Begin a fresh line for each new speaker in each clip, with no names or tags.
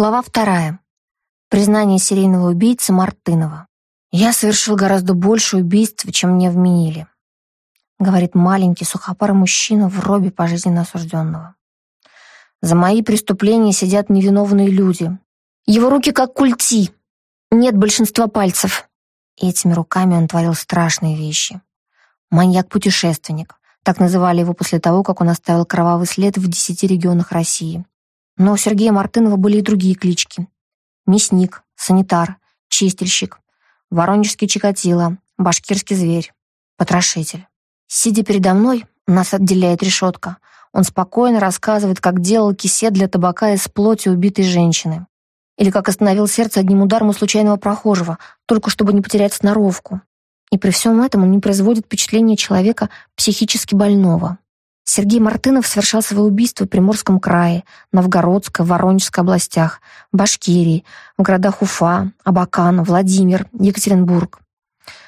Глава вторая. Признание серийного убийцы Мартынова. «Я совершил гораздо больше убийств, чем мне вменили», говорит маленький сухопарый мужчина в робе пожизненно осужденного. «За мои преступления сидят невиновные люди. Его руки как культи. Нет большинства пальцев». Этими руками он творил страшные вещи. Маньяк-путешественник. Так называли его после того, как он оставил кровавый след в десяти регионах России. Но у Сергея Мартынова были и другие клички. Мясник, санитар, чистильщик, воронежский чикатило, башкирский зверь, потрошитель. Сидя передо мной, нас отделяет решетка. Он спокойно рассказывает, как делал кисет для табака из плоти убитой женщины. Или как остановил сердце одним ударом у случайного прохожего, только чтобы не потерять сноровку. И при всем этом он не производит впечатления человека психически больного. Сергей Мартынов совершал свои убийства в Приморском крае, Новгородской, Воронежской областях, Башкирии, в городах Уфа, Абакан, Владимир, Екатеринбург.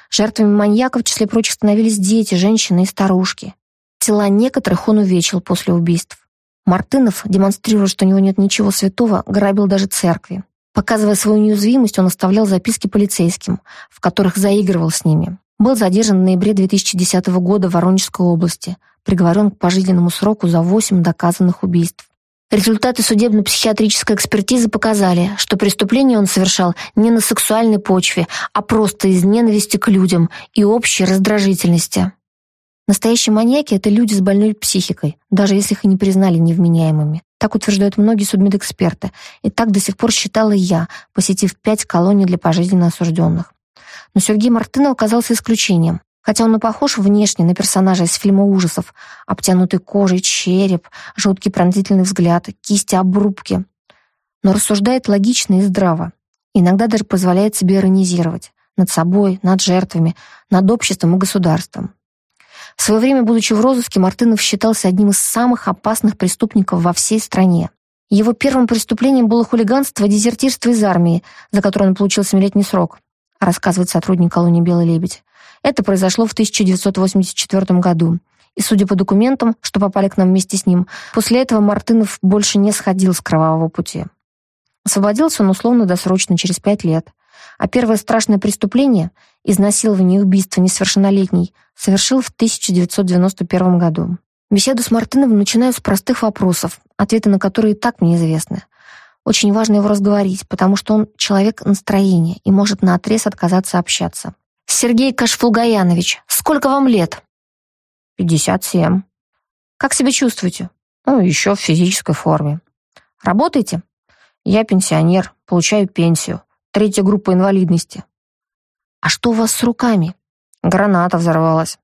Жертвами маньяка в числе прочих становились дети, женщины и старушки. Тела некоторых он увечил после убийств. Мартынов, демонстрируя, что у него нет ничего святого, грабил даже церкви. Показывая свою неуязвимость, он оставлял записки полицейским, в которых заигрывал с ними. Был задержан в ноябре 2010 года в Воронежской области – приговорен к пожизненному сроку за 8 доказанных убийств. Результаты судебно-психиатрической экспертизы показали, что преступление он совершал не на сексуальной почве, а просто из ненависти к людям и общей раздражительности. Настоящие маньяки — это люди с больной психикой, даже если их и не признали невменяемыми. Так утверждают многие судмедэксперты, и так до сих пор считала я, посетив пять колоний для пожизненно осужденных. Но Сергей Мартынов оказался исключением. Хотя он и похож внешне на персонажа из фильма ужасов. Обтянутый кожей череп, жуткий пронзительный взгляд, кисти обрубки. Но рассуждает логично и здраво. Иногда даже позволяет себе иронизировать. Над собой, над жертвами, над обществом и государством. В свое время, будучи в розыске, Мартынов считался одним из самых опасных преступников во всей стране. Его первым преступлением было хулиганство и дезертирство из армии, за которое он получил семилетний срок, рассказывает сотрудник колонии «Белый лебедь». Это произошло в 1984 году. И, судя по документам, что попали к нам вместе с ним, после этого Мартынов больше не сходил с кровавого пути. Освободился он условно-досрочно через пять лет. А первое страшное преступление — изнасилование и убийство несовершеннолетней — совершил в 1991 году. Беседу с Мартыновым начинаю с простых вопросов, ответы на которые и так мне известны. Очень важно его разговорить, потому что он человек настроения и может наотрез отказаться общаться. Сергей Кашфулгаянович, сколько вам лет? Пятьдесят семь. Как себя чувствуете? Ну, еще в физической форме. Работаете? Я пенсионер, получаю пенсию. Третья группа инвалидности. А что у вас с руками? Граната взорвалась.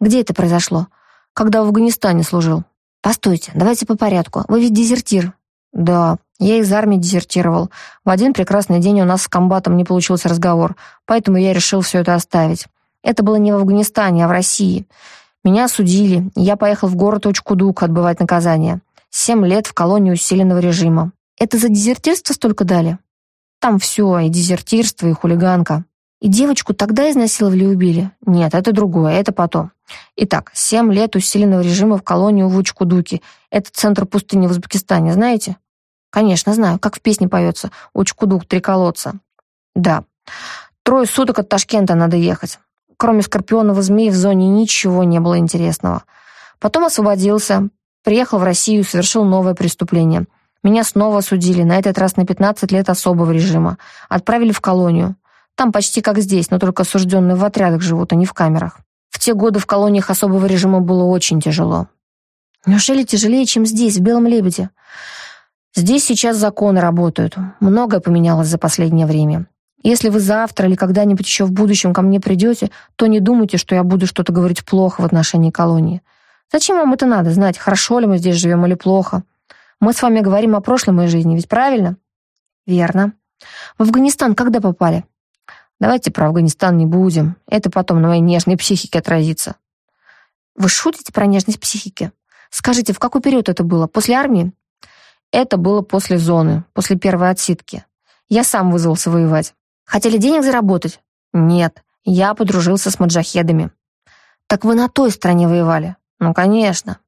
Где это произошло? Когда в Афганистане служил. Постойте, давайте по порядку. Вы ведь дезертир. Да, я из армии дезертировал. В один прекрасный день у нас с комбатом не получился разговор, поэтому я решил все это оставить. Это было не в Афганистане, а в России. Меня осудили, и я поехал в город Очкудук отбывать наказание. Семь лет в колонии усиленного режима. Это за дезертирство столько дали? Там все, и дезертирство, и хулиганка. И девочку тогда изнасиловали и убили? Нет, это другое, это потом. Итак, семь лет усиленного режима в колонию в Учкудуке. Это центр пустыни в Узбекистане, знаете? Конечно, знаю, как в песне поется «Учкудук, три колодца». Да, трое суток от Ташкента надо ехать. Кроме скорпионов и змей в зоне ничего не было интересного. Потом освободился, приехал в Россию, совершил новое преступление. Меня снова осудили, на этот раз на 15 лет особого режима. Отправили в колонию. Там почти как здесь, но только осужденные в отрядах живут, а не в камерах. В те годы в колониях особого режима было очень тяжело. Неужели тяжелее, чем здесь, в Белом Лебеде? Здесь сейчас законы работают. Многое поменялось за последнее время. Если вы завтра или когда-нибудь еще в будущем ко мне придете, то не думайте, что я буду что-то говорить плохо в отношении колонии. Зачем вам это надо, знать, хорошо ли мы здесь живем или плохо? Мы с вами говорим о прошлой моей жизни, ведь правильно? Верно. В Афганистан когда попали? Давайте про Афганистан не будем. Это потом на моей нежной психике отразится. Вы шутите про нежность психики? Скажите, в какой период это было? После армии? Это было после зоны, после первой отсидки. Я сам вызвался воевать. Хотели денег заработать? Нет, я подружился с маджахедами. Так вы на той стороне воевали? Ну, конечно.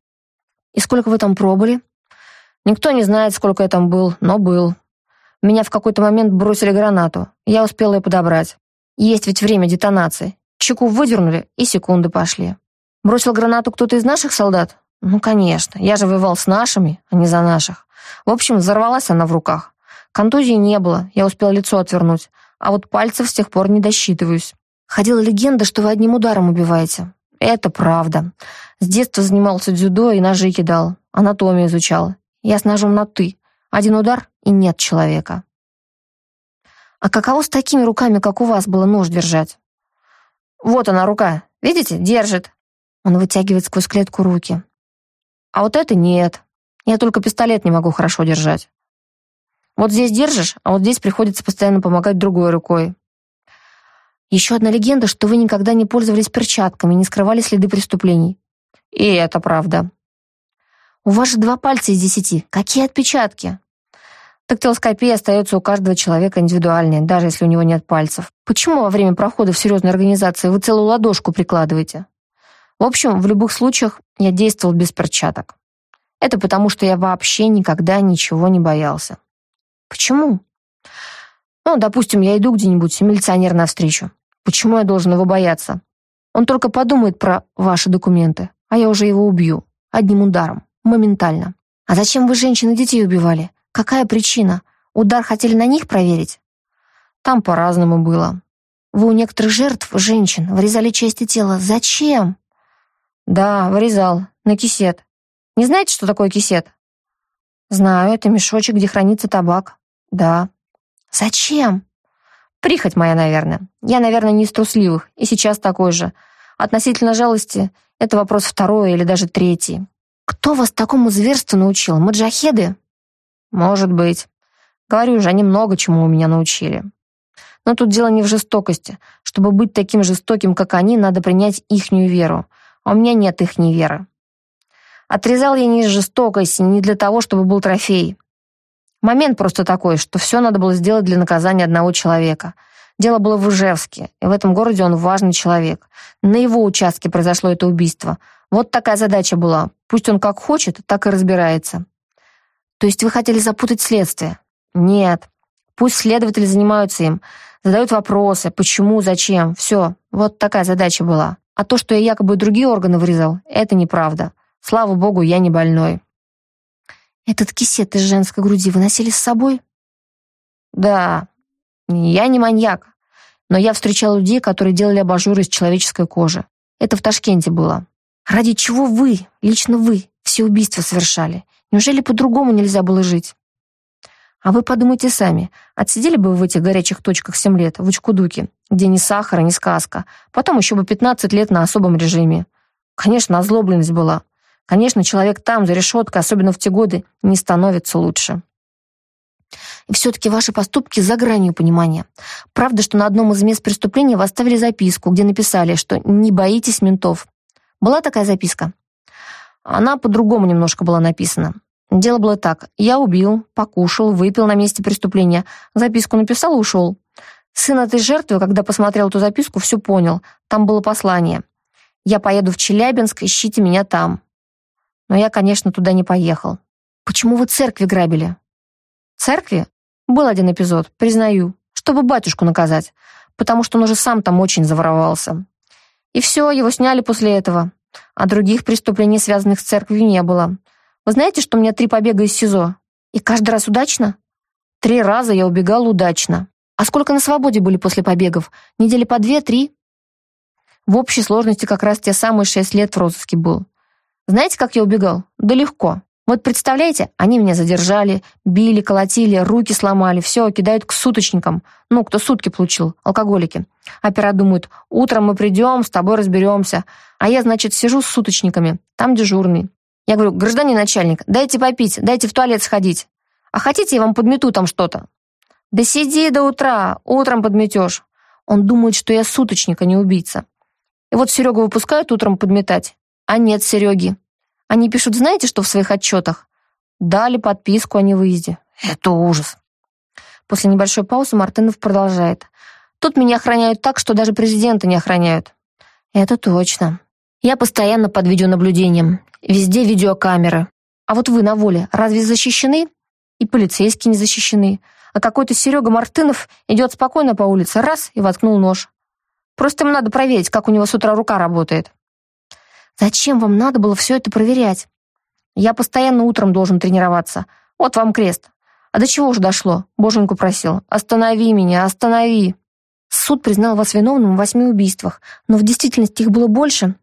И сколько вы там пробыли? Никто не знает, сколько я там был, но был. Меня в какой-то момент бросили гранату. Я успел ее подобрать. Есть ведь время детонации. Чеку выдернули, и секунды пошли. Бросил гранату кто-то из наших солдат? Ну, конечно. Я же воевал с нашими, а не за наших. В общем, взорвалась она в руках. Контузии не было, я успел лицо отвернуть. А вот пальцев с тех пор не досчитываюсь. Ходила легенда, что вы одним ударом убиваете. Это правда. С детства занимался дзюдо и ножи кидал. Анатомию изучал. Я с ножом на «ты». Один удар — и нет человека. А каково с такими руками, как у вас, было нож держать? Вот она, рука. Видите? Держит. Он вытягивает сквозь клетку руки. А вот это нет. Я только пистолет не могу хорошо держать. Вот здесь держишь, а вот здесь приходится постоянно помогать другой рукой. Еще одна легенда, что вы никогда не пользовались перчатками, не скрывали следы преступлений. И это правда. У вас же два пальца из десяти. Какие отпечатки? Дактилоскопия остается у каждого человека индивидуальной, даже если у него нет пальцев. Почему во время прохода в серьезной организации вы целую ладошку прикладываете? В общем, в любых случаях я действовал без перчаток. Это потому, что я вообще никогда ничего не боялся. Почему? Ну, допустим, я иду где-нибудь, милиционер навстречу. Почему я должен его бояться? Он только подумает про ваши документы, а я уже его убью. Одним ударом. Моментально. А зачем вы женщин и детей убивали? Какая причина? Удар хотели на них проверить? Там по-разному было. Вы у некоторых жертв, женщин, вырезали части тела. Зачем? Да, вырезал. На кисет. Не знаете, что такое кисет? Знаю, это мешочек, где хранится табак. Да. Зачем? Прихоть моя, наверное. Я, наверное, не из трусливых, и сейчас такой же. Относительно жалости — это вопрос второй или даже третий. Кто вас такому зверству научил? Маджахеды? Может быть. Говорю же, они много чему у меня научили. Но тут дело не в жестокости. Чтобы быть таким жестоким, как они, надо принять ихнюю веру. А у меня нет ихней веры. Отрезал я не из жестокости, не для того, чтобы был трофей. Момент просто такой, что все надо было сделать для наказания одного человека. Дело было в Ижевске, и в этом городе он важный человек. На его участке произошло это убийство. Вот такая задача была. Пусть он как хочет, так и разбирается. То есть вы хотели запутать следствие? Нет. Пусть следователи занимаются им, задают вопросы, почему, зачем. Все, вот такая задача была. А то, что я якобы другие органы вырезал, это неправда. Слава богу, я не больной. Этот кисет из женской груди вы носили с собой? Да, я не маньяк, но я встречал людей, которые делали абажуры из человеческой кожи. Это в Ташкенте было. Ради чего вы, лично вы, все убийства совершали? Неужели по-другому нельзя было жить? А вы подумайте сами, отсидели бы вы в этих горячих точках 7 лет, в Учкудуке, где ни сахара, ни сказка, потом еще бы 15 лет на особом режиме. Конечно, озлобленность была. Конечно, человек там, за решеткой, особенно в те годы, не становится лучше. И все-таки ваши поступки за гранью понимания. Правда, что на одном из мест преступления вы оставили записку, где написали, что не боитесь ментов. Была такая записка? Она по-другому немножко была написана. Дело было так. Я убил, покушал, выпил на месте преступления, записку написал и ушел. Сын этой жертвы, когда посмотрел эту записку, все понял. Там было послание. «Я поеду в Челябинск, ищите меня там». Но я, конечно, туда не поехал. Почему вы церкви грабили? Церкви? Был один эпизод, признаю, чтобы батюшку наказать, потому что он уже сам там очень заворовался. И все, его сняли после этого. А других преступлений, связанных с церковью, не было. Вы знаете, что у меня три побега из СИЗО? И каждый раз удачно? Три раза я убегал удачно. А сколько на свободе были после побегов? Недели по две-три? В общей сложности как раз те самые шесть лет в розыске был. Знаете, как я убегал? Да легко. Вот представляете, они меня задержали, били, колотили, руки сломали, все, кидают к суточникам. Ну, кто сутки получил, алкоголики. Опера думают, утром мы придем, с тобой разберемся. А я, значит, сижу с суточниками, там дежурный. Я говорю, гражданин начальник, дайте попить, дайте в туалет сходить. А хотите, я вам подмету там что-то? Да сиди до утра, утром подметешь. Он думает, что я суточник, а не убийца. И вот Серегу выпускают утром подметать. А нет Сереги. Они пишут, знаете, что в своих отчетах? Дали подписку о невыезде. Это ужас. После небольшой паузы Мартынов продолжает. Тут меня охраняют так, что даже президента не охраняют. Это точно. Я постоянно под видеонаблюдением. Везде видеокамеры. А вот вы на воле разве защищены? И полицейские не защищены. а какой-то Серега Мартынов идет спокойно по улице, раз, и воткнул нож. Просто ему надо проверить, как у него с утра рука работает. Зачем вам надо было все это проверять? Я постоянно утром должен тренироваться. Вот вам крест. А до чего уже дошло? Боженьку просил. Останови меня, останови. Суд признал вас виновным в восьми убийствах, но в действительности их было больше.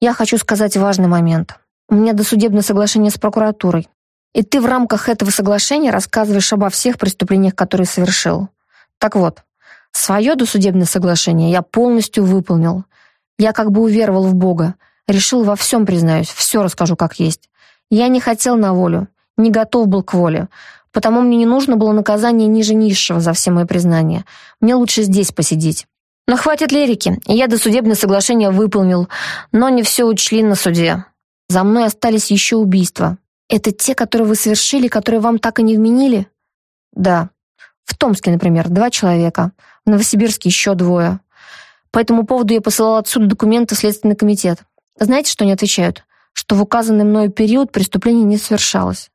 Я хочу сказать важный момент. У меня досудебное соглашение с прокуратурой. И ты в рамках этого соглашения рассказываешь обо всех преступлениях, которые совершил. Так вот, свое досудебное соглашение я полностью выполнил. Я как бы уверовал в Бога. Решил во всем признаюсь, все расскажу как есть. Я не хотел на волю, не готов был к воле. Потому мне не нужно было наказание ниже низшего за все мои признания. Мне лучше здесь посидеть. Но хватит лирики. Я досудебное соглашение выполнил, но не все учли на суде. За мной остались еще убийства. Это те, которые вы совершили, которые вам так и не вменили? Да. В Томске, например, два человека. В Новосибирске еще двое. По этому поводу я посылала отсюда документы в Следственный комитет. Знаете, что они отвечают? Что в указанный мною период преступление не совершалось.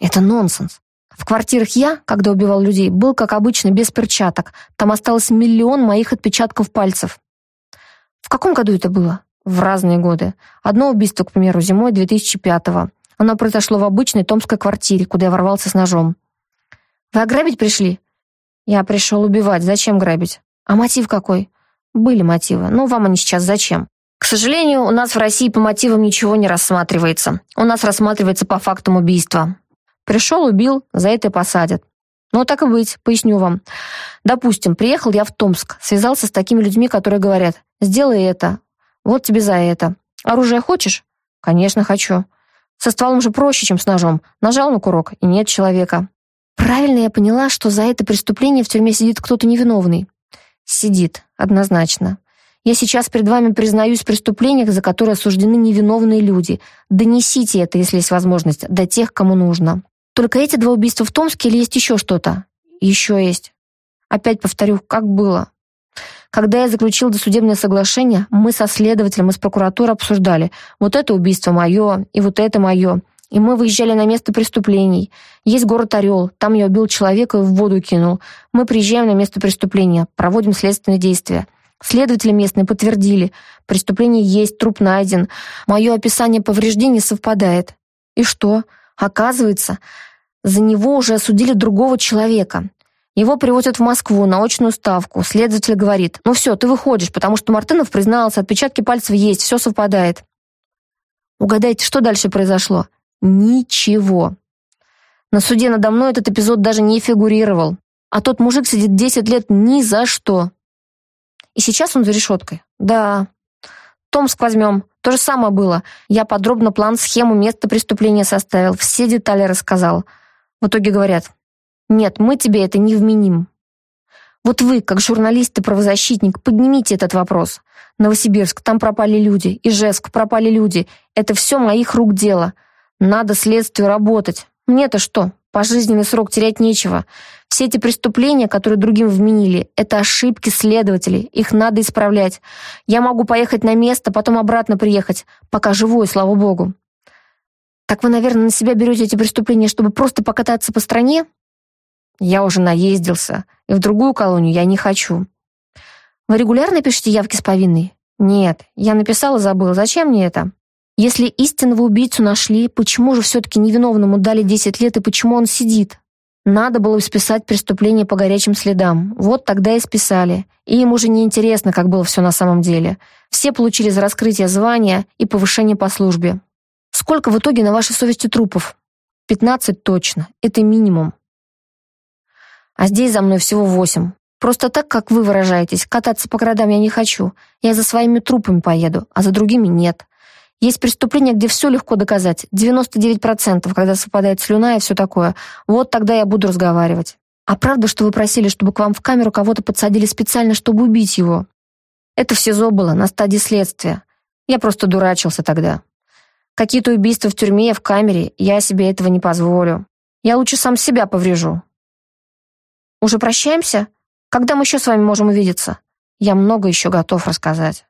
Это нонсенс. В квартирах я, когда убивал людей, был, как обычно, без перчаток. Там осталось миллион моих отпечатков пальцев. В каком году это было? В разные годы. Одно убийство, к примеру, зимой 2005-го. Оно произошло в обычной томской квартире, куда я ворвался с ножом. Вы ограбить пришли? Я пришел убивать. Зачем грабить? А мотив какой? Были мотивы. Но вам они сейчас зачем? К сожалению, у нас в России по мотивам ничего не рассматривается. У нас рассматривается по фактам убийства. Пришел, убил, за это и посадят. Ну, так и быть, поясню вам. Допустим, приехал я в Томск, связался с такими людьми, которые говорят, сделай это, вот тебе за это. Оружие хочешь? Конечно, хочу. Со стволом же проще, чем с ножом. Нажал на курок, и нет человека. Правильно я поняла, что за это преступление в тюрьме сидит кто-то невиновный? Сидит, однозначно. Я сейчас перед вами признаюсь в преступлениях, за которые осуждены невиновные люди. Донесите это, если есть возможность, до тех, кому нужно. Только эти два убийства в Томске или есть еще что-то? Еще есть. Опять повторю, как было. Когда я заключил досудебное соглашение, мы со следователем из прокуратуры обсуждали, вот это убийство мое, и вот это мое. И мы выезжали на место преступлений. Есть город Орел, там я убил человека и в воду кинул. Мы приезжаем на место преступления, проводим следственные действия. Следователи местные подтвердили, преступление есть, труп найден. Мое описание повреждений совпадает. И что? Оказывается, за него уже осудили другого человека. Его привозят в Москву на очную ставку. Следователь говорит, ну все, ты выходишь, потому что Мартынов признался, отпечатки пальцев есть, все совпадает. Угадайте, что дальше произошло? Ничего. На суде надо мной этот эпизод даже не фигурировал. А тот мужик сидит 10 лет ни за что. И сейчас он за решеткой. Да. Томск возьмем. То же самое было. Я подробно план, схему, место преступления составил, все детали рассказал. В итоге говорят, нет, мы тебе это не вменим. Вот вы, как журналист и правозащитник, поднимите этот вопрос. Новосибирск, там пропали люди. Ижевск, пропали люди. Это все моих рук дело. Надо следствию работать. Мне-то что? Пожизненный срок терять нечего. Все эти преступления, которые другим вменили, это ошибки следователей. Их надо исправлять. Я могу поехать на место, потом обратно приехать, пока живой, слава богу. Так вы, наверное, на себя берете эти преступления, чтобы просто покататься по стране? Я уже наездился, и в другую колонию я не хочу. Вы регулярно пишете явки с повинной? Нет, я написала, забыла. Зачем мне это? Если истинного убийцу нашли, почему же все-таки невиновному дали 10 лет и почему он сидит? Надо было списать преступление по горячим следам. Вот тогда и списали. И им уже не интересно, как было все на самом деле. Все получили за раскрытие звания и повышение по службе. Сколько в итоге на вашей совести трупов? 15 точно. Это минимум. А здесь за мной всего восемь. Просто так, как вы выражаетесь, кататься по городам я не хочу. Я за своими трупами поеду, а за другими нет. Есть преступления, где все легко доказать. 99%, когда совпадает слюна и все такое. Вот тогда я буду разговаривать. А правда, что вы просили, чтобы к вам в камеру кого-то подсадили специально, чтобы убить его? Это в СИЗО было, на стадии следствия. Я просто дурачился тогда. Какие-то убийства в тюрьме, в камере, я себе этого не позволю. Я лучше сам себя поврежу. Уже прощаемся? Когда мы еще с вами можем увидеться? Я много еще готов рассказать.